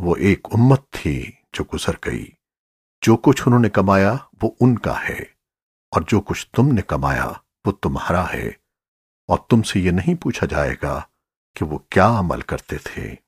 वो एक उम्मत थी जो गुजर गई। जो कुछ उन्होंने कमाया, वो उनका है, और जो कुछ तुमने कमाया, वो तुम्हारा है। और तुमसे ये नहीं पूछा जाएगा कि वो क्या अमल करते थे।